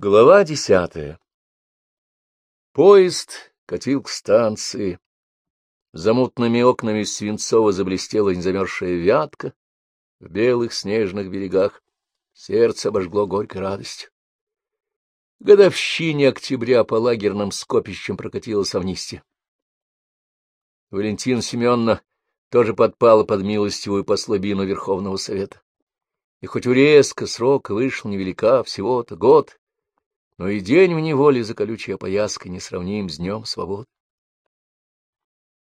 Глава десятая Поезд катил к станции. За мутными окнами свинцово заблестела незамерзшая вятка в белых снежных берегах. Сердце обожгло горькой радостью. Годовщине октября по лагерным скопищам прокатилась амнистия. Валентина Семеновна тоже подпала под милостивую послабину Верховного Совета. И хоть урезка срока вышел невелика, всего-то год, но и день в неволе за колючей опояской не сравним с днем свободы.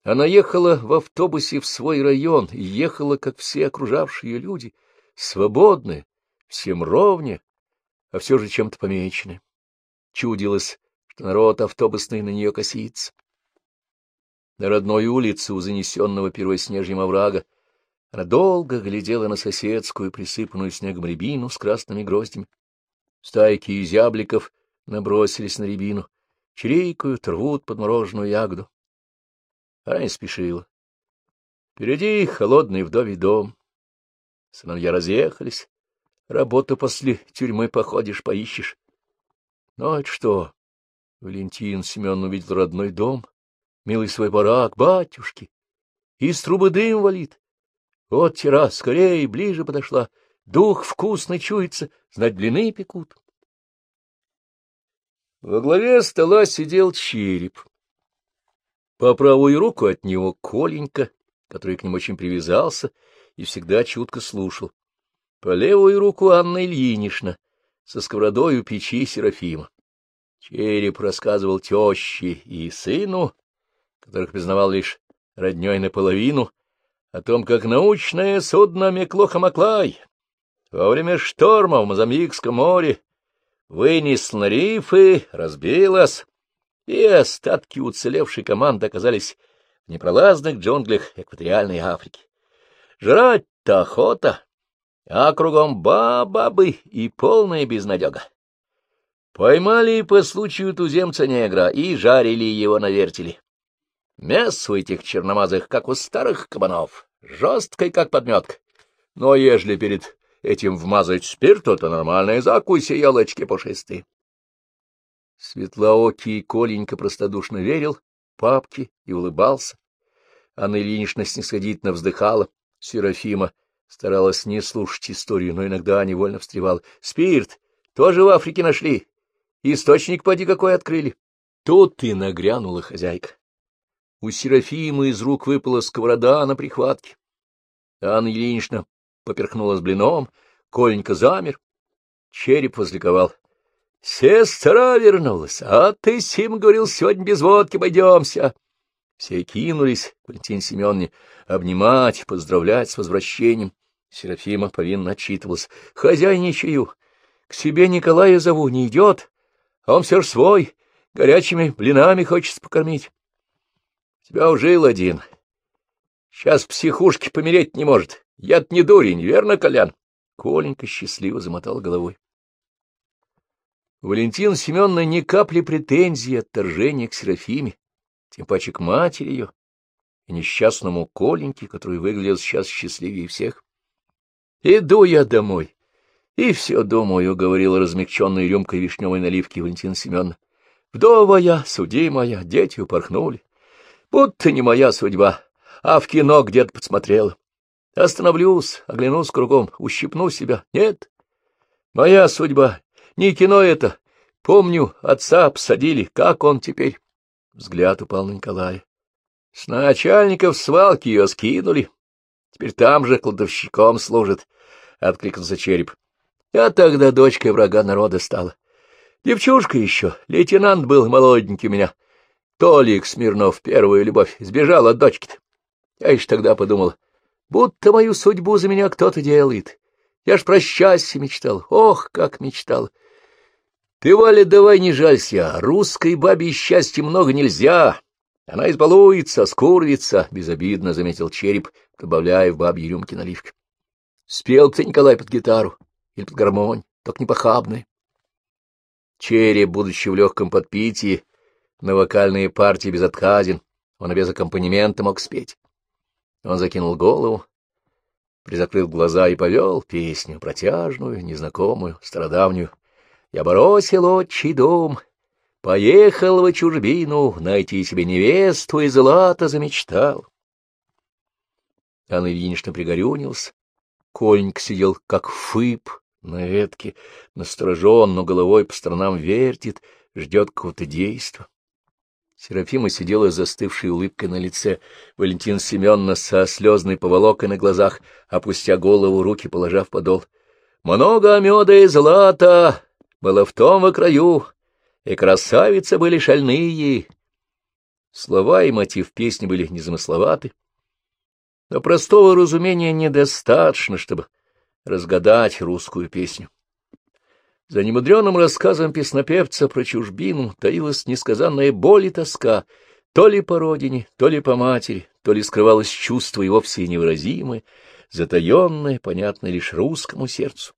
Она ехала в автобусе в свой район и ехала, как все окружавшие люди, свободная, всем ровне, а все же чем-то помеченная. Чудилось, что народ автобусный на нее косится. На родной улице у занесенного первоснежьем оврага она долго глядела на соседскую, присыпанную снегом рябину с красными гроздями. Стайки изябликов набросились на рябину, чирикают, рвут подмороженную ягоду. Она не спешила. Впереди холодный вдовий дом. Сыновья разъехались. Работу после тюрьмы походишь, поищешь. Ну, это что? Валентин Семен увидел родной дом, милый свой барак, батюшки. Из трубы дым валит. Вот террас, скорее, ближе подошла. Дух вкусно чуется, знать блины пекут. Во главе стола сидел череп. По правую руку от него Коленька, который к ним очень привязался и всегда чутко слушал. По левую руку Анна Ильинична со сковородой у печи Серафима. Череп рассказывал теще и сыну, которых признавал лишь родней наполовину, о том, как научное судно Меклоха-Маклай во время шторма в Мозамбикском море вынес на рифы, разбилась, и остатки уцелевшей команды оказались в непролазных джунглях экваториальной Африки. Жрать-то охота, а кругом бабабы и полная безнадега. Поймали по случаю туземца-негра и жарили его на вертеле. Мясо этих черномазых, как у старых кабанов, жесткой, как подметка. Но ежели перед этим вмазать спирт, то нормальная закусь елочки пушистые. Светлоокий Коленька простодушно верил папке и улыбался. Анна Ильинична снисходительно вздыхала. Серафима старалась не слушать историю, но иногда невольно встревала. — Спирт тоже в Африке нашли. Источник поди какой открыли. Тут и нагрянула хозяйка. У Серафимы из рук выпала сковорода на прихватке. Анна Ильинична поперхнулась блином, Коленька замер. Череп возликовал. — Сестра вернулась, а ты, Сим, говорил, сегодня без водки пойдемся. Все кинулись Валентине Семеновне обнимать, поздравлять с возвращением. Серафима повинно отчитывалась. — Хозяйничаю. К себе Николая зову, не идет. А он все ж свой, горячими блинами хочется покормить. Тебя ужил один. Сейчас психушки помереть не может. Я-то не дурень, верно, Колян? Коленька счастливо замотал головой. Валентин Семеновна ни капли претензий отторжения к Серафиме, тем паче к матери ее и несчастному Коленьке, который выглядел сейчас счастливее всех. — Иду я домой. — И все думаю, — говорила размягченной рюмкой вишневой наливки Валентина Семеновна. — Вдова я, судимая, дети упорхнули. Будто не моя судьба, а в кино где-то подсмотрела. Остановлюсь, оглянусь кругом, ущипну себя. Нет, моя судьба, не кино это. Помню, отца обсадили, как он теперь? Взгляд упал на Николая. С начальников свалки ее скинули. Теперь там же кладовщиком служит, — откликнулся череп. Я тогда дочкой врага народа стала. Девчушка еще, лейтенант был молоденький у меня. Толик Смирнов, первую любовь, сбежал от дочки-то. Я еще тогда подумал, будто мою судьбу за меня кто-то делает. Я ж про счастье мечтал, ох, как мечтал. Ты, Валя, давай не жалься, русской бабе счастья много нельзя. Она избалуется, скурвится, — безобидно заметил череп, добавляя в бабьи рюмки наливки. Спел ты, Николай, под гитару или под гармонь, только не похабный. Череп, будучи в легком подпитии, на вокальные партии безотказен, он без аккомпанемента мог спеть. Он закинул голову, призакрыл глаза и повел песню, протяжную, незнакомую, стародавнюю. Я бросил отчий дом, поехал в чужбину, найти себе невесту и злато замечтал. Анна Ильинична пригорюнился. Коленька сидел, как фып, на ветке, насторожен, но головой по сторонам вертит, ждет какого-то действа. Серафима сидела с застывшей улыбкой на лице, Валентин Семеновна со слезной поволокой на глазах, опустя голову, руки положав подол. «Много меда и злата было в том во краю, и красавицы были шальные». Слова и мотив песни были незамысловаты, но простого разумения недостаточно, чтобы разгадать русскую песню. За немудреным рассказом песнопевца про чужбину таилась несказанная боль и тоска, то ли по родине, то ли по матери, то ли скрывалось чувство и вовсе невыразимое, затаенное, понятное лишь русскому сердцу.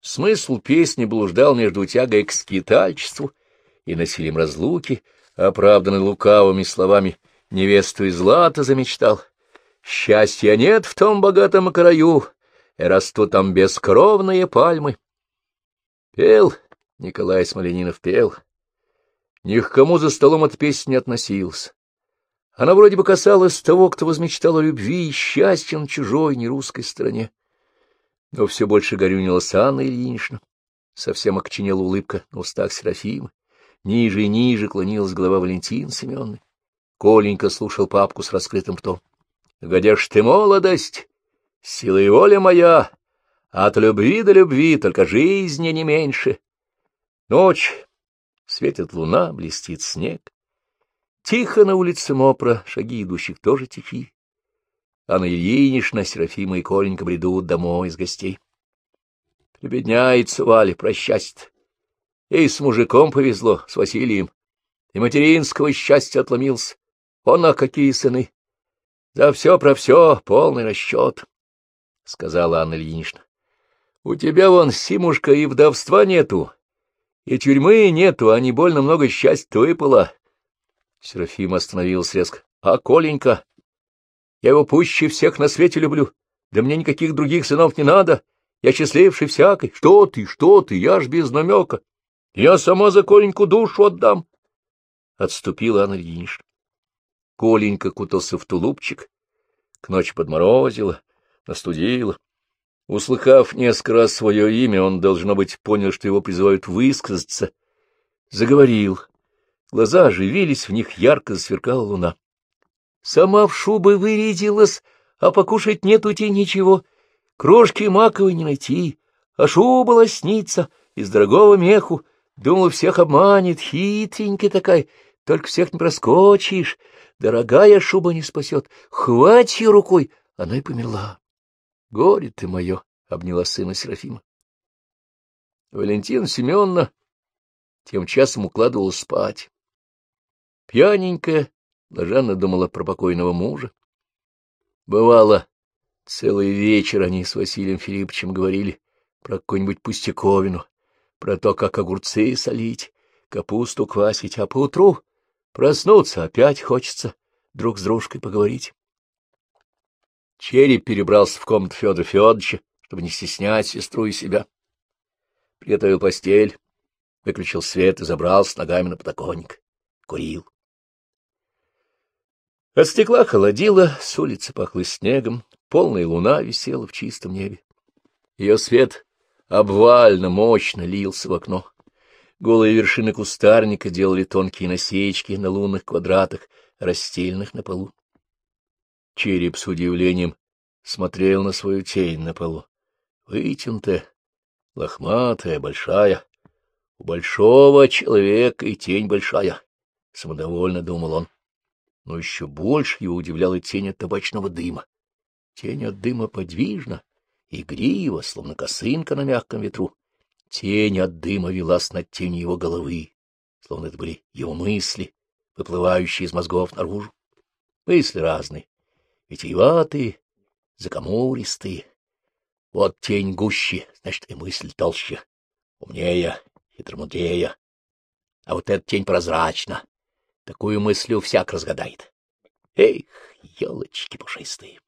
Смысл песни блуждал между тягой к скитальчеству и насилием разлуки, оправданный лукавыми словами «невесту из злата замечтал». Счастья нет в том богатом краю, растут там бескровные пальмы. Пел Николай Смоленинов, пел. Ни к кому за столом от песни не относился. Она вроде бы касалась того, кто возмечтал о любви и счастье на чужой, нерусской стороне. Но все больше горюнилась Анна Ильинична. Совсем окоченела улыбка на устах Серафимы. Ниже и ниже клонилась голова Валентина Семеновны. Коленька слушал папку с раскрытым ртом. — Где ж ты, молодость? Сила и воля моя, от любви до любви, только жизни не меньше. Ночь, светит луна, блестит снег. Тихо на улице Мопра, шаги идущих тоже тихи. Анна Ильинична, Серафима и Коленька бредут домой из гостей. Прибедняется Валя, прощастье. Ей с мужиком повезло, с Василием. И материнского счастья отломился. Он, а какие сыны! За все про все полный расчет, — сказала Анна Ильинична. У тебя вон, Симушка, и вдовства нету, и тюрьмы нету, а не больно много счастья выпало. Серафим остановился резко. — А Коленька? Я его пуще всех на свете люблю. Да мне никаких других сынов не надо. Я счастливший всякой. Что ты, что ты, я ж без намека. Я сама за Коленьку душу отдам. Отступила Анна Ильинична. Коленька кутался в тулупчик, к ночи подморозила, настудила. Услыхав несколько раз свое имя, он, должно быть, понял, что его призывают высказаться. Заговорил. Глаза оживились, в них ярко засверкала луна. Сама в шубы вырядилась, а покушать нету тебе ничего. Крошки маковой не найти, а шуба лоснится из дорогого меху. Думал, всех обманет, хитренькая такая, только всех не проскочишь. Дорогая шуба не спасет, хватит ее рукой, она и померла. Горе ты мое! — обняла сына Серафима. Валентина Семеновна тем часом укладывалась спать. Пьяненькая, блаженно думала про покойного мужа. Бывало, целый вечер они с Василием Филипповичем говорили про какую-нибудь пустяковину, про то, как огурцы солить, капусту квасить, а поутру проснуться опять хочется друг с дружкой поговорить. Череп перебрался в комнату Федора Федоровича, чтобы не стеснять сестру и себя. Приготовил постель, выключил свет и забрался ногами на подоконник. Курил. От стекла холодило, с улицы пахло снегом, полная луна висела в чистом небе. Ее свет обвально, мощно лился в окно. Голые вершины кустарника делали тонкие насечки на лунных квадратах, расстеленных на полу. Череп с удивлением смотрел на свою тень на полу. Вытянутая, лохматая, большая. У большого человека и тень большая, — самодовольно думал он. Но еще больше его удивляла тень от табачного дыма. Тень от дыма подвижна, игрива, словно косынка на мягком ветру. Тень от дыма велась над тенью его головы, словно это были его мысли, выплывающие из мозгов наружу. Мысли разные, витиеватые, закамуристые. Вот тень гуще, значит, и мысль толще, умнее, хитромудрее. А вот эта тень прозрачна, такую мысль у всяк разгадает. Эх, елочки пушистые!